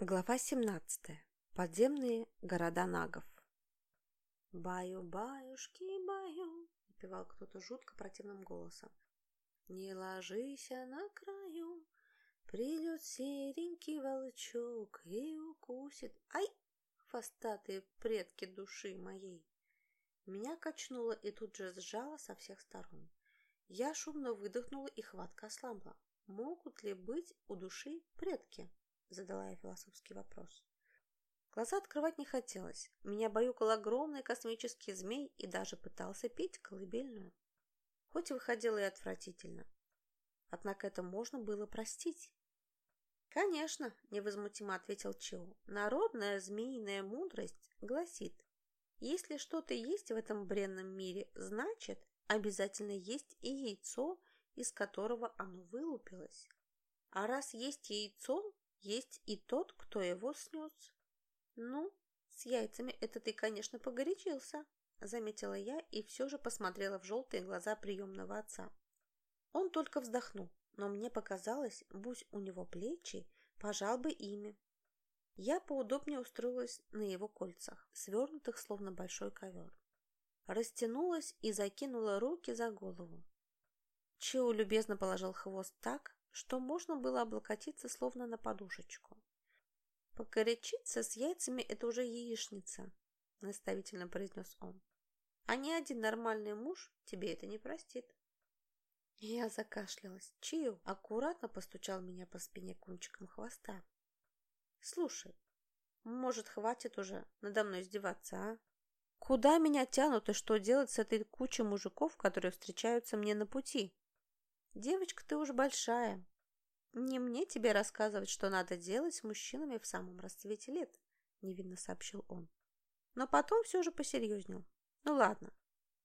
Глава 17. Подземные города нагов. «Баю-баюшки, баю», — напевал кто-то жутко противным голосом. «Не ложись на краю, придет серенький волчок и укусит. Ай, хвостатые предки души моей!» Меня качнуло и тут же сжало со всех сторон. Я шумно выдохнула, и хватка ослабла. Могут ли быть у души предки? Задала я философский вопрос. Глаза открывать не хотелось. Меня баюкал огромный космический змей и даже пытался пить колыбельную. Хоть и выходило и отвратительно. Однако это можно было простить. «Конечно», — невозмутимо ответил Чио, — «народная змеиная мудрость гласит, если что-то есть в этом бренном мире, значит, обязательно есть и яйцо, из которого оно вылупилось. А раз есть яйцо, есть и тот, кто его снес. Ну, с яйцами это ты, конечно, погорячился, заметила я и все же посмотрела в желтые глаза приемного отца. Он только вздохнул, но мне показалось, будь у него плечи, пожал бы ими. Я поудобнее устроилась на его кольцах, свернутых словно большой ковер. Растянулась и закинула руки за голову. Чио любезно положил хвост так, что можно было облокотиться словно на подушечку. «Покорячиться с яйцами – это уже яичница», – наставительно произнес он. «А ни один нормальный муж тебе это не простит». Я закашлялась. Чио аккуратно постучал меня по спине кончиком хвоста. «Слушай, может, хватит уже надо мной издеваться, а? Куда меня тянут и что делать с этой кучей мужиков, которые встречаются мне на пути?» Девочка, ты уж большая. Не мне тебе рассказывать, что надо делать с мужчинами в самом расцвете лет, невинно сообщил он. Но потом все же посерьезнел. Ну ладно,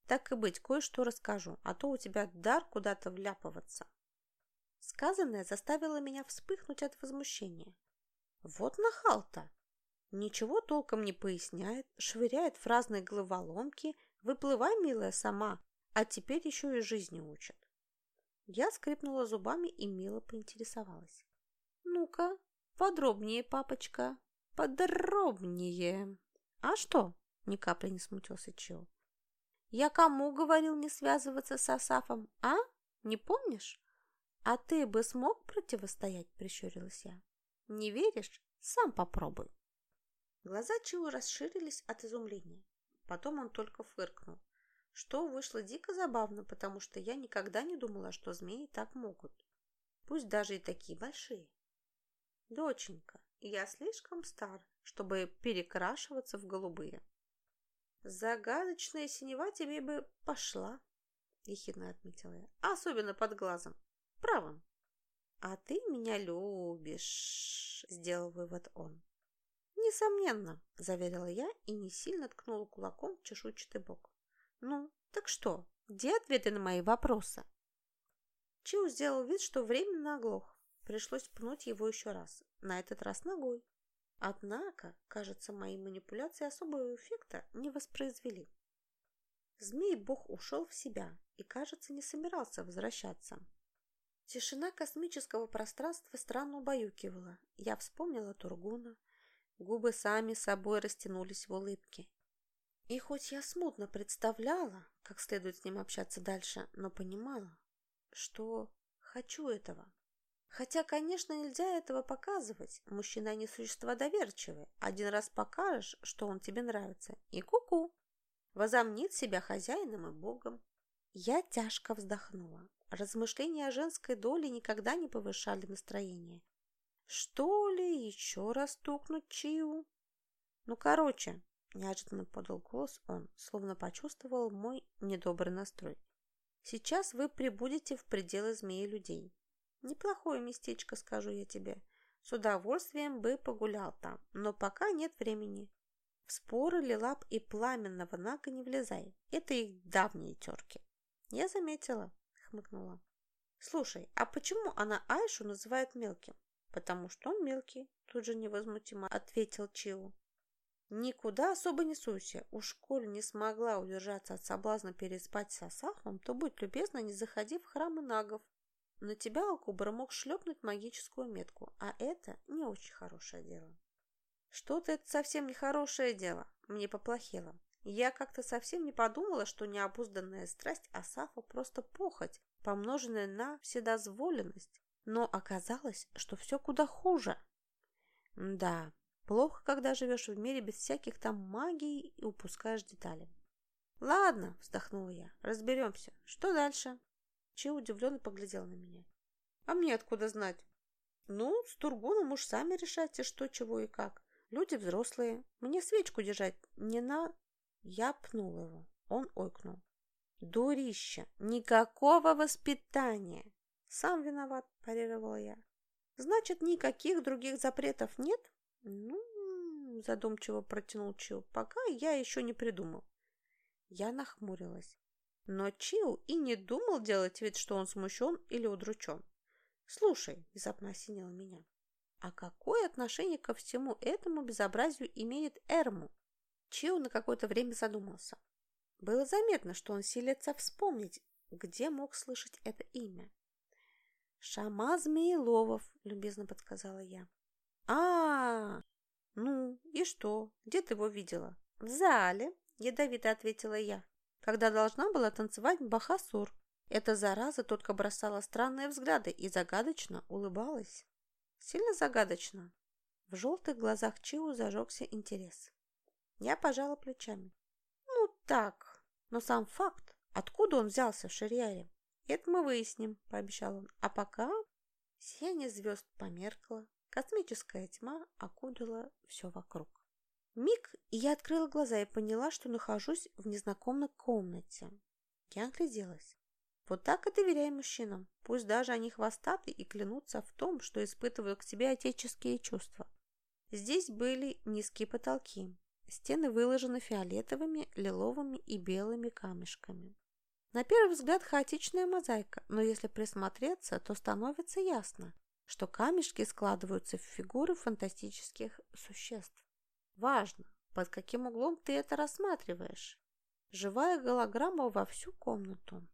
так и быть, кое-что расскажу, а то у тебя дар куда-то вляпываться. Сказанное заставило меня вспыхнуть от возмущения. Вот нахал-то! Ничего толком не поясняет, швыряет в разные головоломки, выплывай, милая, сама, а теперь еще и жизни учат. Я скрипнула зубами и мило поинтересовалась. «Ну-ка, подробнее, папочка, подробнее». «А что?» – ни капли не смутился Чио. «Я кому говорил не связываться с Асафом, а? Не помнишь?» «А ты бы смог противостоять?» – прищурилась я. «Не веришь? Сам попробуй». Глаза Чио расширились от изумления. Потом он только фыркнул что вышло дико забавно, потому что я никогда не думала, что змеи так могут. Пусть даже и такие большие. Доченька, я слишком стар, чтобы перекрашиваться в голубые. Загадочная синева тебе бы пошла, ехидно отметила я, особенно под глазом, правым. А ты меня любишь, сделал вывод он. Несомненно, заверила я и не сильно ткнула кулаком в чешуйчатый бок. Ну, так что, где ответы на мои вопросы? Чиу сделал вид, что временно оглох. Пришлось пнуть его еще раз, на этот раз ногой. Однако, кажется, мои манипуляции особого эффекта не воспроизвели. Змей-бог ушел в себя и, кажется, не собирался возвращаться. Тишина космического пространства странно убаюкивала. Я вспомнила Тургуна. Губы сами собой растянулись в улыбке. И хоть я смутно представляла, как следует с ним общаться дальше, но понимала, что хочу этого. Хотя, конечно, нельзя этого показывать. Мужчина не существа доверчивые. Один раз покажешь, что он тебе нравится, и куку. -ку. Возомнит себя хозяином и богом. Я тяжко вздохнула. Размышления о женской доле никогда не повышали настроение. Что ли, еще раз стукнуть чью? Ну, короче, Неожиданно подал голос он, словно почувствовал мой недобрый настрой. Сейчас вы прибудете в пределы змеи людей. Неплохое местечко, скажу я тебе. С удовольствием бы погулял там, но пока нет времени. В споры Лилап и Пламенного Нага не влезай. Это их давние терки. Я заметила, хмыкнула. Слушай, а почему она Айшу называет мелким? Потому что он мелкий, тут же невозмутимо ответил Чиу. Никуда особо не суйся. Уж коль не смогла удержаться от соблазна переспать с Асахом, то будь любезна, не заходи в храмы нагов. на тебя Алкубра мог шлепнуть магическую метку, а это не очень хорошее дело. Что-то это совсем не хорошее дело, мне поплохело. Я как-то совсем не подумала, что необузданная страсть Асафа просто похоть, помноженная на вседозволенность. Но оказалось, что все куда хуже. Да, плохо, когда живешь в мире без всяких там магий и упускаешь детали. Ладно, вздохнула я, разберемся. Что дальше? Чи удивленно поглядел на меня. А мне откуда знать? Ну, с Тургуном уж сами решайте, что, чего и как. Люди взрослые. Мне свечку держать не на... Я пнула его. Он ойкнул. Дурище, никакого воспитания. Сам виноват, парировала я. Значит, никаких других запретов нет? Ну, задумчиво протянул Чиу, пока я еще не придумал. Я нахмурилась. Но Чиу и не думал делать вид, что он смущен или удручен. «Слушай», — внезапно осенило меня, а какое отношение ко всему этому безобразию имеет Эрму? Чио на какое-то время задумался. Было заметно, что он силится вспомнить, где мог слышать это имя. «Шама Змееловов», — любезно подсказала я. А, Ну, и что? Где ты его видела?» «В зале», — ядовито ответила я, когда должна была танцевать Бахасур. Эта зараза только бросала странные взгляды и загадочно улыбалась. Сильно загадочно. В желтых глазах Чиу зажегся интерес. Я пожала плечами. Ну так, но сам факт, откуда он взялся в Ширьяре, это мы выясним, пообещал он. А пока сияние звезд померкло, космическая тьма окутала все вокруг. Миг, и я открыла глаза и поняла, что нахожусь в незнакомой комнате. Я огляделась. Вот так и доверяй мужчинам, пусть даже они хвостаты и клянутся в том, что испытывают к тебе отеческие чувства. Здесь были низкие потолки, стены выложены фиолетовыми, лиловыми и белыми камешками. На первый взгляд хаотичная мозаика, но если присмотреться, то становится ясно, что камешки складываются в фигуры фантастических существ. Важно, под каким углом ты это рассматриваешь. Живая голограмма во всю комнату.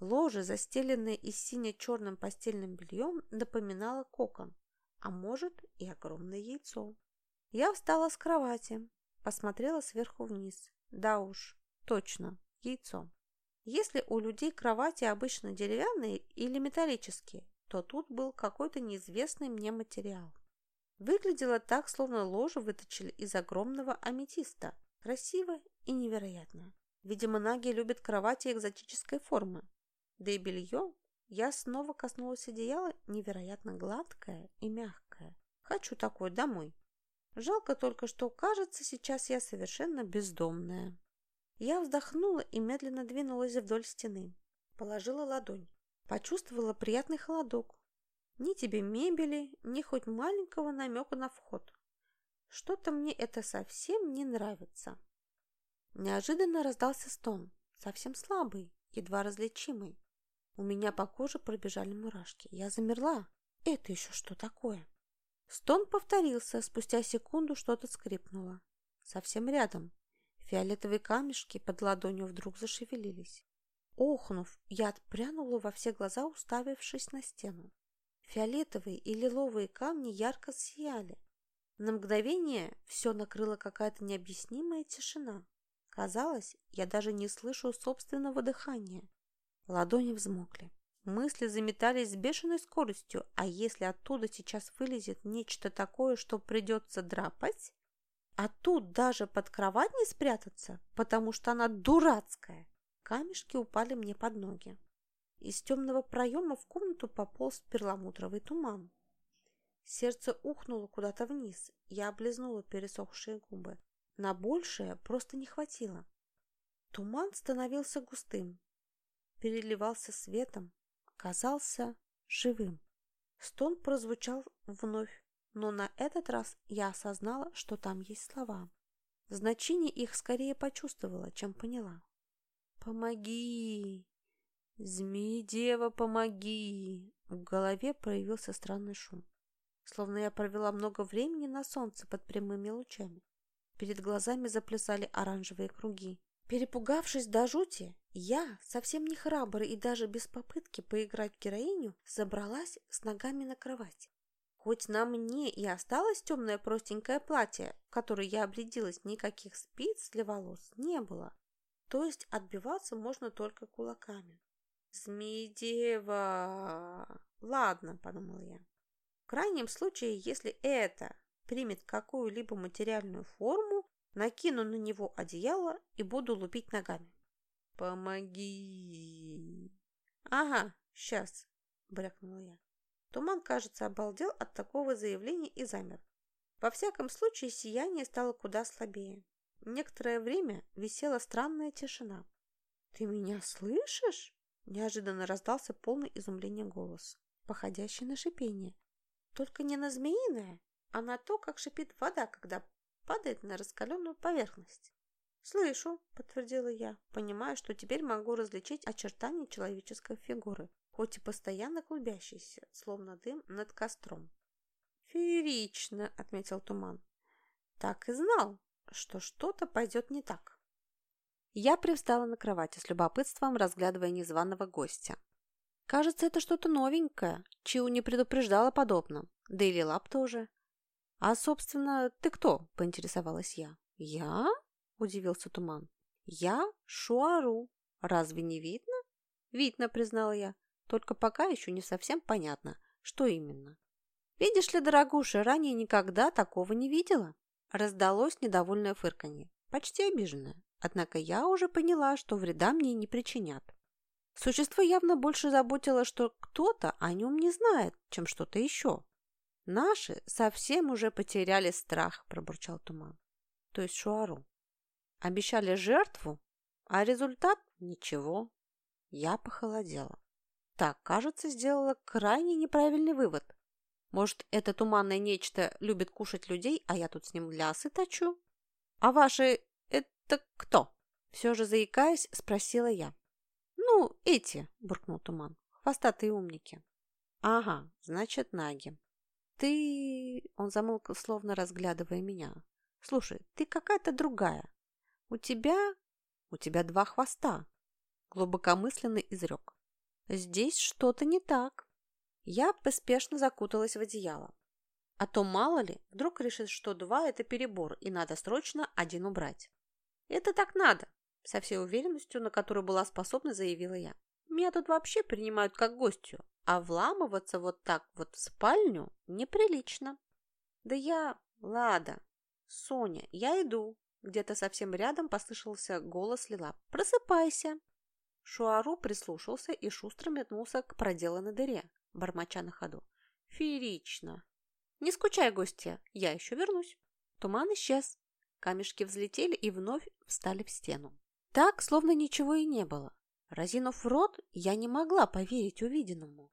Ложе, застеленное и сине-черным постельным бельем, напоминало кокон, а может и огромное яйцо. Я встала с кровати, посмотрела сверху вниз. Да уж, точно, яйцо. Если у людей кровати обычно деревянные или металлические, то тут был какой-то неизвестный мне материал. Выглядело так, словно ложе выточили из огромного аметиста. Красиво и невероятно. Видимо, наги любят кровати экзотической формы. Да и белье я снова коснулась одеяла, невероятно гладкое и мягкое. Хочу такое домой. Жалко только, что, кажется, сейчас я совершенно бездомная. Я вздохнула и медленно двинулась вдоль стены. Положила ладонь. Почувствовала приятный холодок. Ни тебе мебели, ни хоть маленького намека на вход. Что-то мне это совсем не нравится. Неожиданно раздался стон, совсем слабый, едва различимый. У меня по коже пробежали мурашки. Я замерла. Это еще что такое? Стон повторился. Спустя секунду что-то скрипнуло. Совсем рядом. Фиолетовые камешки под ладонью вдруг зашевелились. Охнув, я отпрянула во все глаза, уставившись на стену. Фиолетовые и лиловые камни ярко сияли. На мгновение все накрыла какая-то необъяснимая тишина. Казалось, я даже не слышу собственного дыхания. Ладони взмокли. Мысли заметались с бешеной скоростью, а если оттуда сейчас вылезет нечто такое, что придется драпать? А тут даже под кровать не спрятаться, потому что она дурацкая. Камешки упали мне под ноги. Из темного проема в комнату пополз перламутровый туман. Сердце ухнуло куда-то вниз. Я облизнула пересохшие губы. На большее просто не хватило. Туман становился густым, переливался светом, казался живым. Стон прозвучал вновь, но на этот раз я осознала, что там есть слова. Значение их скорее почувствовала, чем поняла. «Помоги! Змеи-дева, помоги!» В голове проявился странный шум. Словно я провела много времени на солнце под прямыми лучами. Перед глазами заплясали оранжевые круги. Перепугавшись до жути, я, совсем не храбрый и даже без попытки поиграть в героиню, забралась с ногами на кровать. Хоть на мне и осталось темное простенькое платье, в которое я обрядилась, никаких спиц для волос не было. То есть отбиваться можно только кулаками. «Змеидева!» «Ладно», — подумала я. «В крайнем случае, если это примет какую-либо материальную форму, накину на него одеяло и буду лупить ногами». «Помоги!» «Ага, сейчас», — брякнула я. Туман, кажется, обалдел от такого заявления и замер. Во всяком случае, сияние стало куда слабее. Некоторое время висела странная тишина. «Ты меня слышишь?» Неожиданно раздался полный изумления голос, походящий на шипение. Только не на змеиное, а на то, как шипит вода, когда падает на раскаленную поверхность. «Слышу», — подтвердила я, понимая, что теперь могу различить очертания человеческой фигуры хоть и постоянно клубящийся, словно дым над костром. «Феерично!» — отметил Туман. «Так и знал, что что-то пойдет не так». Я привстала на кровати с любопытством, разглядывая незваного гостя. Кажется, это что-то новенькое. Чиу не предупреждала подобно. Да и Лилап тоже. «А, собственно, ты кто?» – поинтересовалась я. «Я?» – удивился Туман. «Я Шуару. Разве не видно?» «Видно», – признала я. Только пока еще не совсем понятно, что именно. «Видишь ли, дорогуша, ранее никогда такого не видела?» Раздалось недовольное фырканье, почти обиженное. Однако я уже поняла, что вреда мне не причинят. Существо явно больше заботило, что кто-то о нем не знает, чем что-то еще. «Наши совсем уже потеряли страх», – пробурчал Туман. То есть Шуару. Обещали жертву, а результат – ничего. Я похолодела. Так, кажется, сделала крайне неправильный вывод. Может, это туманное нечто любит кушать людей, а я тут с ним лясы точу? А ваши это кто? Все же заикаясь, спросила я. Ну, эти, буркнул туман, хвостатые умники. Ага, значит, наги. Ты... Он замолк, словно разглядывая меня. Слушай, ты какая-то другая. У тебя... У тебя два хвоста. Глубокомысленно изрек. Здесь что-то не так. Я поспешно закуталась в одеяло. А то, мало ли, вдруг решит, что два – это перебор, и надо срочно один убрать. Это так надо, со всей уверенностью, на которую была способна, заявила я. Меня тут вообще принимают как гостью, а вламываться вот так вот в спальню неприлично. Да я... Лада. Соня, я иду. Где-то совсем рядом послышался голос Лила. Просыпайся. Шуару прислушался и шустро метнулся к проделанной дыре, бормоча на ходу. «Феерично!» «Не скучай, гостья, я еще вернусь». Туман исчез. Камешки взлетели и вновь встали в стену. Так, словно ничего и не было. Разинув рот, я не могла поверить увиденному.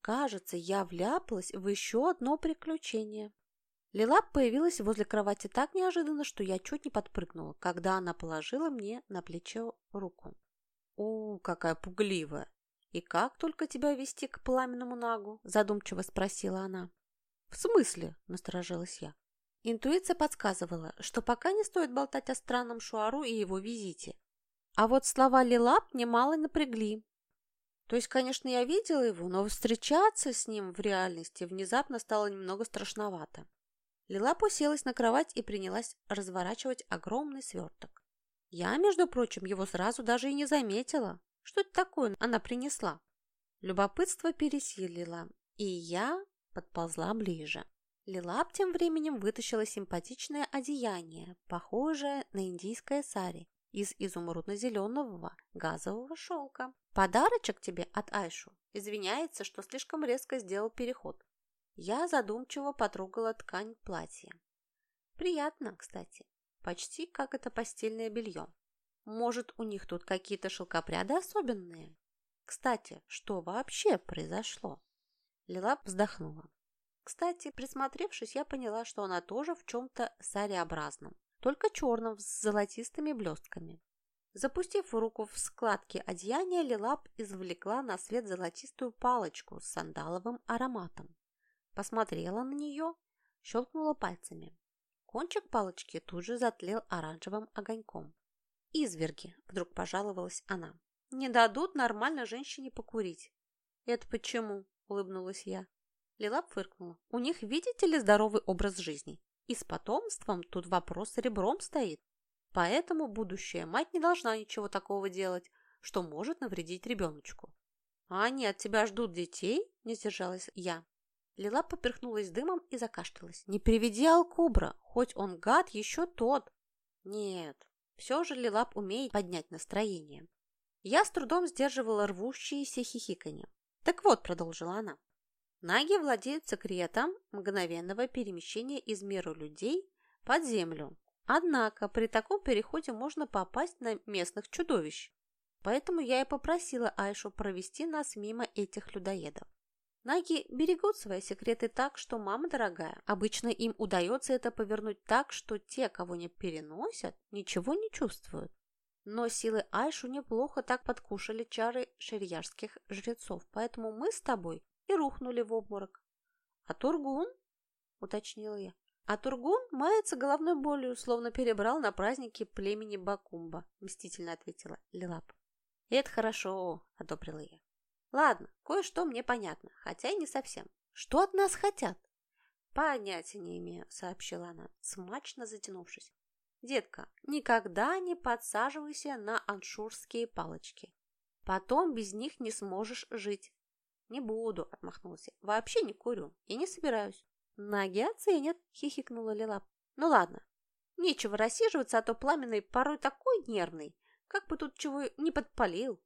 Кажется, я вляпалась в еще одно приключение. Лилап появилась возле кровати так неожиданно, что я чуть не подпрыгнула, когда она положила мне на плечо руку. «О, какая пугливая! И как только тебя вести к пламенному нагу?» задумчиво спросила она. «В смысле?» – насторожилась я. Интуиция подсказывала, что пока не стоит болтать о странном Шуару и его визите. А вот слова Лилап немало напрягли. То есть, конечно, я видела его, но встречаться с ним в реальности внезапно стало немного страшновато. Лилап уселась на кровать и принялась разворачивать огромный сверток. Я, между прочим, его сразу даже и не заметила. Что это такое она принесла? Любопытство пересилило, и я подползла ближе. Лилап тем временем вытащила симпатичное одеяние, похожее на индийское сари, из изумрудно-зеленого газового шелка. «Подарочек тебе от Айшу. Извиняется, что слишком резко сделал переход». Я задумчиво потрогала ткань платья. Приятно, кстати почти как это постельное белье. Может, у них тут какие-то шелкопряды особенные? Кстати, что вообще произошло? Лила вздохнула. Кстати, присмотревшись, я поняла, что она тоже в чем-то сареобразном, только черном с золотистыми блестками. Запустив руку в складки одеяния, Лилап извлекла на свет золотистую палочку с сандаловым ароматом. Посмотрела на нее, щелкнула пальцами. Кончик палочки тут же затлел оранжевым огоньком. изверги», – вдруг пожаловалась она. «Не дадут нормально женщине покурить». «Это почему?» – улыбнулась я. Лилап фыркнула. «У них, видите ли, здоровый образ жизни. И с потомством тут вопрос ребром стоит. Поэтому будущая мать не должна ничего такого делать, что может навредить ребеночку. «А от тебя ждут детей?» – не сдержалась я. Лила поперхнулась дымом и закашлялась. «Не приведи Алкубра, хоть он гад еще тот!» «Нет, все же Лилап умеет поднять настроение». Я с трудом сдерживала рвущиеся хихиканье. «Так вот», – продолжила она, – Наги владеют секретом мгновенного перемещения из мира людей под землю. Однако при таком переходе можно попасть на местных чудовищ. Поэтому я и попросила Айшу провести нас мимо этих людоедов. Наги берегут свои секреты так, что, мама дорогая, обычно им удается это повернуть так, что те, кого не переносят, ничего не чувствуют. Но силы Айшу неплохо так подкушали чары шерьярских жрецов, поэтому мы с тобой и рухнули в обморок. А Тургун? Уточнила я. А Тургун мается головной болью, словно перебрал на праздники племени Бакумба, мстительно ответила Лилап. «Это хорошо», – одобрила я. «Ладно, кое-что мне понятно, хотя и не совсем. Что от нас хотят?» «Понятия не имею», – сообщила она, смачно затянувшись. «Детка, никогда не подсаживайся на аншурские палочки. Потом без них не сможешь жить». «Не буду», – отмахнулась я. «Вообще не курю и не собираюсь». «Ноги оценят», – хихикнула Лилап. «Ну ладно, нечего рассиживаться, а то пламенный порой такой нервный. Как бы тут чего не подпалил.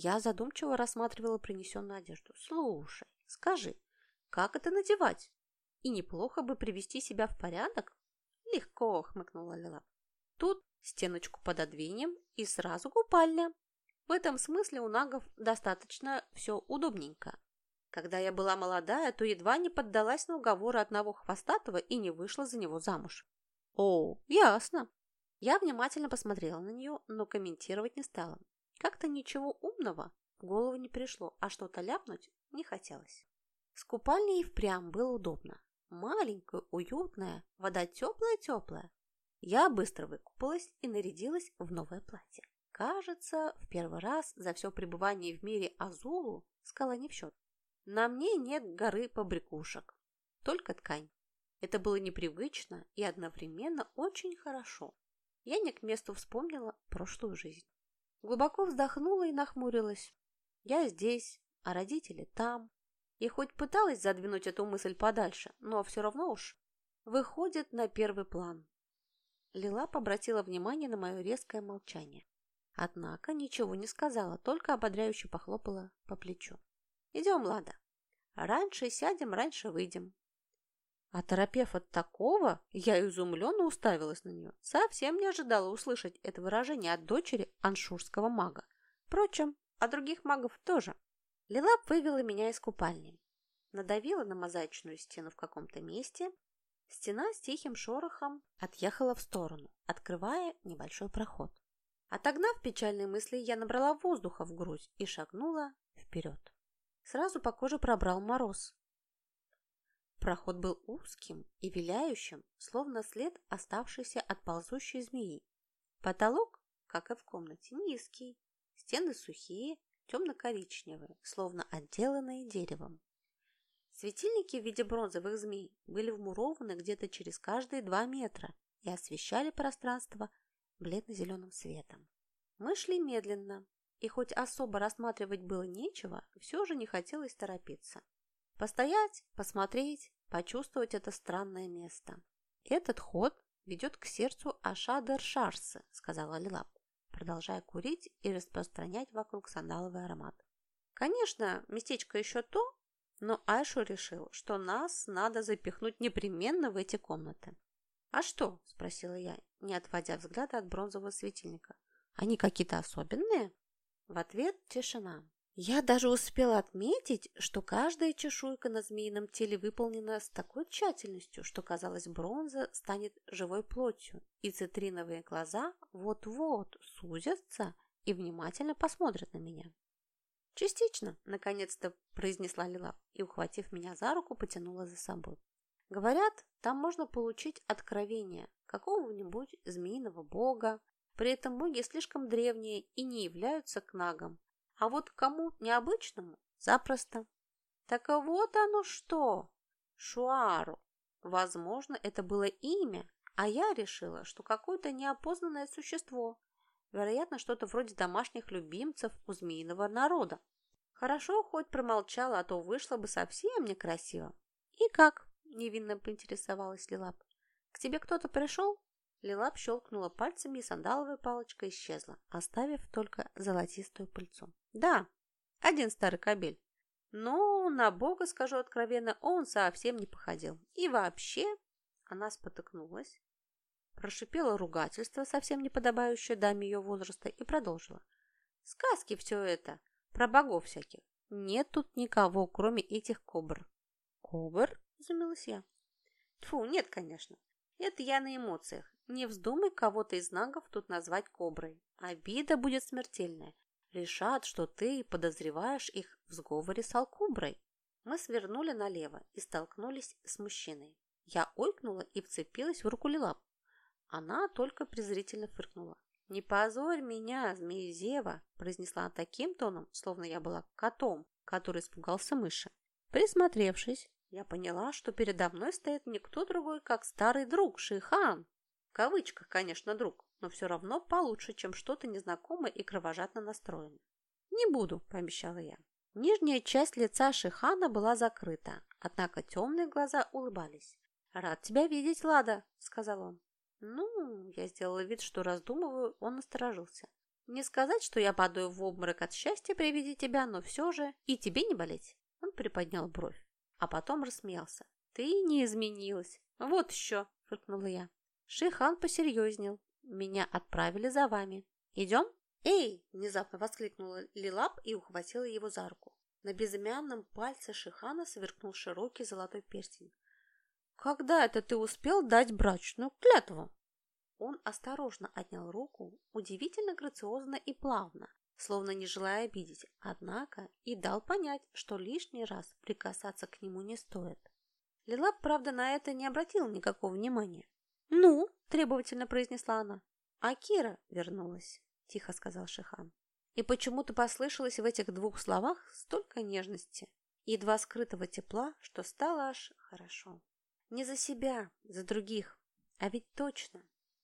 Я задумчиво рассматривала принесенную одежду. Слушай, скажи, как это надевать? И неплохо бы привести себя в порядок? Легко, хмыкнула Лила. Тут стеночку пододвинем и сразу купальня. В этом смысле у нагов достаточно все удобненько. Когда я была молодая, то едва не поддалась на уговоры одного хвостатого и не вышла за него замуж. О, ясно. Я внимательно посмотрела на нее, но комментировать не стала. Как-то ничего умного в голову не пришло, а что-то ляпнуть не хотелось. С купальней впрямь было удобно. Маленькая, уютная, вода теплая-теплая. Я быстро выкупалась и нарядилась в новое платье. Кажется, в первый раз за все пребывание в мире Азулу скала не в счет. На мне нет горы побрякушек, только ткань. Это было непривычно и одновременно очень хорошо я не к месту вспомнила прошлую жизнь. Глубоко вздохнула и нахмурилась. Я здесь, а родители там. И хоть пыталась задвинуть эту мысль подальше, но все равно уж выходит на первый план. Лила обратила внимание на мое резкое молчание. Однако ничего не сказала, только ободряюще похлопала по плечу. «Идем, Лада. Раньше сядем, раньше выйдем. Оторопев от такого, я изумленно уставилась на нее. Совсем не ожидала услышать это выражение от дочери аншурского мага. Впрочем, от других магов тоже. Лилап вывела меня из купальни. Надавила на мозаичную стену в каком-то месте. Стена с тихим шорохом отъехала в сторону, открывая небольшой проход. Отогнав печальные мысли, я набрала воздуха в грудь и шагнула вперед. Сразу по коже пробрал мороз. Проход был узким и виляющим, словно след оставшийся от ползущей змеи. Потолок, как и в комнате, низкий, стены сухие, темно-коричневые, словно отделанные деревом. Светильники в виде бронзовых змей были вмурованы где-то через каждые два метра и освещали пространство бледно-зеленым светом. Мы шли медленно, и хоть особо рассматривать было нечего, все же не хотелось торопиться. Постоять, посмотреть, почувствовать это странное место. Этот ход ведет к сердцу Ашадер-Шарсы, сказала Лилап, продолжая курить и распространять вокруг сандаловый аромат. Конечно, местечко еще то, но Айшу решил, что нас надо запихнуть непременно в эти комнаты. «А что?» – спросила я, не отводя взгляда от бронзового светильника. «Они какие-то особенные?» В ответ тишина. Я даже успела отметить, что каждая чешуйка на змеином теле выполнена с такой тщательностью, что, казалось, бронза станет живой плотью, и цитриновые глаза вот-вот сузятся и внимательно посмотрят на меня. «Частично», — наконец-то произнесла Лила и, ухватив меня за руку, потянула за собой. «Говорят, там можно получить откровение какого-нибудь змеиного бога, При этом боги слишком древние и не являются кнагом. А вот кому необычному – запросто. Так вот оно что! Шуару. Возможно, это было имя, а я решила, что какое-то неопознанное существо. Вероятно, что-то вроде домашних любимцев у змеиного народа. Хорошо, хоть промолчала, а то вышло бы совсем некрасиво. «И как?» – невинно поинтересовалась Лилап. «К тебе кто-то пришел?» Лилап щелкнула пальцами, и сандаловая палочка исчезла, оставив только золотистую пыльцу. «Да, один старый кобель. Но, на бога, скажу откровенно, он совсем не походил. И вообще...» Она спотыкнулась, прошипела ругательство, совсем не подобающее даме ее возраста, и продолжила. «Сказки все это, про богов всяких. Нет тут никого, кроме этих кобр». «Кобр?» – изумилась я. «Тьфу, нет, конечно. Это я на эмоциях. Не вздумай кого-то из нагов тут назвать коброй. Обида будет смертельная. Решат, что ты подозреваешь их в сговоре с Алкуброй. Мы свернули налево и столкнулись с мужчиной. Я ойкнула и вцепилась в руку Лилап. Она только презрительно фыркнула. «Не позорь меня, змеезева!» произнесла она таким тоном, словно я была котом, который испугался мыши. Присмотревшись, я поняла, что передо мной стоит никто другой, как старый друг Шихан. В кавычках, конечно, друг, но все равно получше, чем что-то незнакомое и кровожадно настроенное. «Не буду», – пообещала я. Нижняя часть лица Шихана была закрыта, однако темные глаза улыбались. «Рад тебя видеть, Лада», – сказал он. «Ну, я сделала вид, что раздумываю, он насторожился. Не сказать, что я падаю в обморок от счастья при виде тебя, но все же и тебе не болеть». Он приподнял бровь а потом рассмеялся. «Ты не изменилась!» «Вот еще!» – фыркнула я. Шихан посерьезнел. «Меня отправили за вами. Идем?» «Эй!» – внезапно воскликнула Лилап и ухватила его за руку. На безымянном пальце Шихана сверкнул широкий золотой перстень. «Когда это ты успел дать брачную клятву?» Он осторожно отнял руку, удивительно грациозно и плавно, словно не желая обидеть, однако и дал понять, что лишний раз прикасаться к нему не стоит. Лилап, правда, на это не обратил никакого внимания. «Ну?» – требовательно произнесла она. «А Кира вернулась», – тихо сказал Шихан. И почему-то послышалось в этих двух словах столько нежности едва скрытого тепла, что стало аж хорошо. Не за себя, за других. А ведь точно,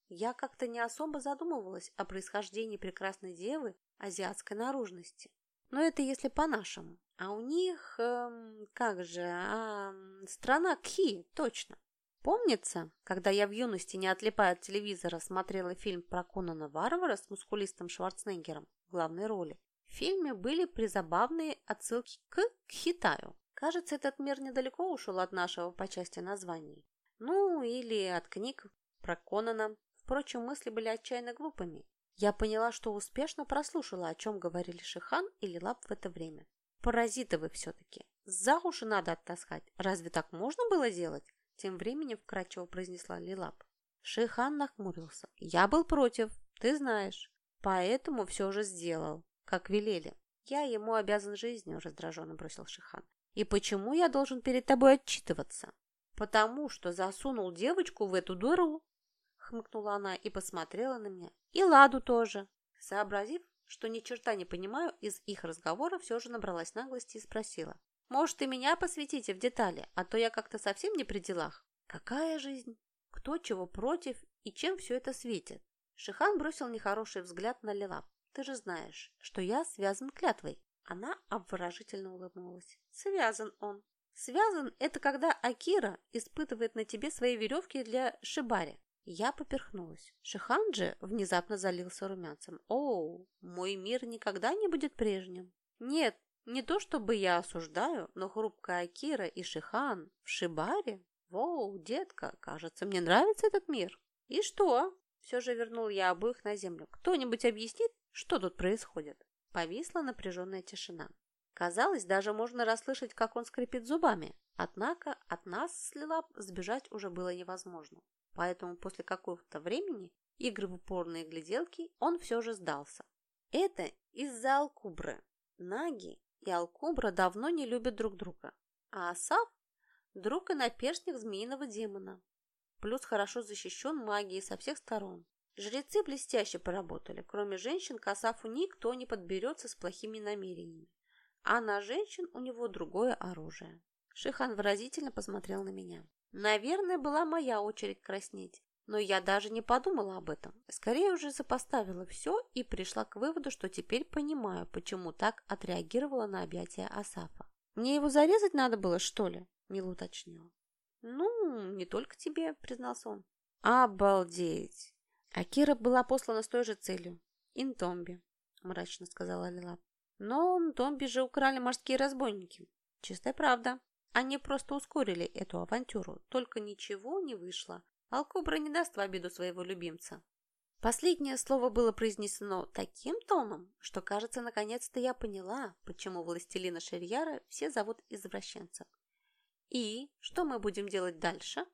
я как-то не особо задумывалась о происхождении прекрасной девы азиатской наружности. Но это если по-нашему. А у них, эм, как же, а, страна Кхи, точно. Помнится, когда я в юности, не отлипая от телевизора, смотрела фильм про Конана Варвара с мускулистым Шварценеггером в главной роли, в фильме были призабавные отсылки к Китаю. Кажется, этот мир недалеко ушел от нашего по части названий. Ну, или от книг про Конана. Впрочем, мысли были отчаянно глупыми. Я поняла, что успешно прослушала, о чем говорили Шихан и Лилап в это время. Паразиты вы все-таки. За уши надо оттаскать. Разве так можно было делать? Тем временем вкрадчиво произнесла Лилап. Шихан нахмурился. Я был против, ты знаешь. Поэтому все же сделал, как велели. Я ему обязан жизнью, раздраженно бросил Шихан. И почему я должен перед тобой отчитываться? Потому что засунул девочку в эту дыру, хмыкнула она и посмотрела на меня. И Ладу тоже. Сообразив, что ни черта не понимаю, из их разговора все же набралась наглости и спросила. Может, и меня посвятите в детали, а то я как-то совсем не при делах. Какая жизнь? Кто чего против и чем все это светит? Шихан бросил нехороший взгляд на Лилап. Ты же знаешь, что я связан клятвой. Она обворожительно улыбнулась. Связан он. Связан – это когда Акира испытывает на тебе свои веревки для шибари. Я поперхнулась. Шиханджи внезапно залился румянцем. «Оу, мой мир никогда не будет прежним». «Нет, не то чтобы я осуждаю, но хрупкая Акира и Шихан в Шибаре? Воу, детка, кажется, мне нравится этот мир». «И что?» Все же вернул я обоих на землю. «Кто-нибудь объяснит, что тут происходит?» Повисла напряженная тишина. Казалось, даже можно расслышать, как он скрипит зубами. Однако от нас с Лилап сбежать уже было невозможно. Поэтому после какого-то времени игры в упорные гляделки он все же сдался. Это из-за Алкубры. Наги и Алкубра давно не любят друг друга, а Асав – друг и наперстник змеиного демона. Плюс хорошо защищен магией со всех сторон. Жрецы блестяще поработали. Кроме женщин, к Асафу никто не подберется с плохими намерениями. А на женщин у него другое оружие. Шихан выразительно посмотрел на меня. Наверное, была моя очередь краснеть. Но я даже не подумала об этом. Скорее уже сопоставила все и пришла к выводу, что теперь понимаю, почему так отреагировала на объятия Асафа. «Мне его зарезать надо было, что ли?» – Мила уточнила. «Ну, не только тебе», – признался он. «Обалдеть!» Акира была послана с той же целью. «Интомби», – мрачно сказала Лила. «Но Интомби же украли морские разбойники. Чистая правда. Они просто ускорили эту авантюру, только ничего не вышло. Алкобра не даст в обиду своего любимца. Последнее слово было произнесено таким тоном, что, кажется, наконец-то я поняла, почему властелина Шерьяра все зовут извращенцем. «И что мы будем делать дальше?»